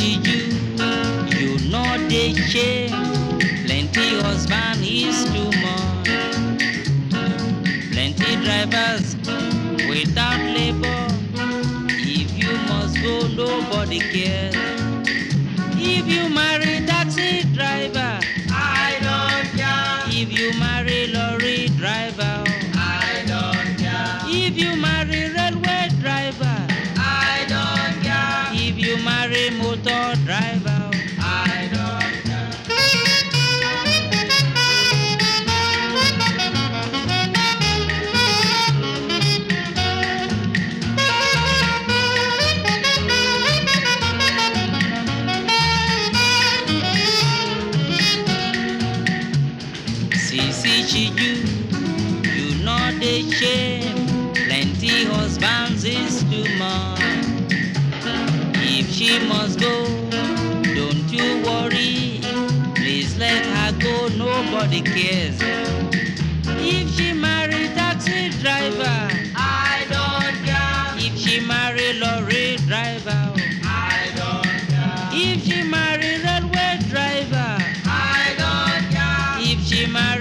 you you know they shame plenty husband is too much plenty drivers without labour if you must go nobody cares. if you must. Sisi Chiju, you know the shame. Plenty husbands is too much. If she must go, don't you worry. Please let her go, nobody cares. If she marry taxi driver, I don't care. if she marry lorry driver, I don't care. if she marry railway driver, I don't care. if she marry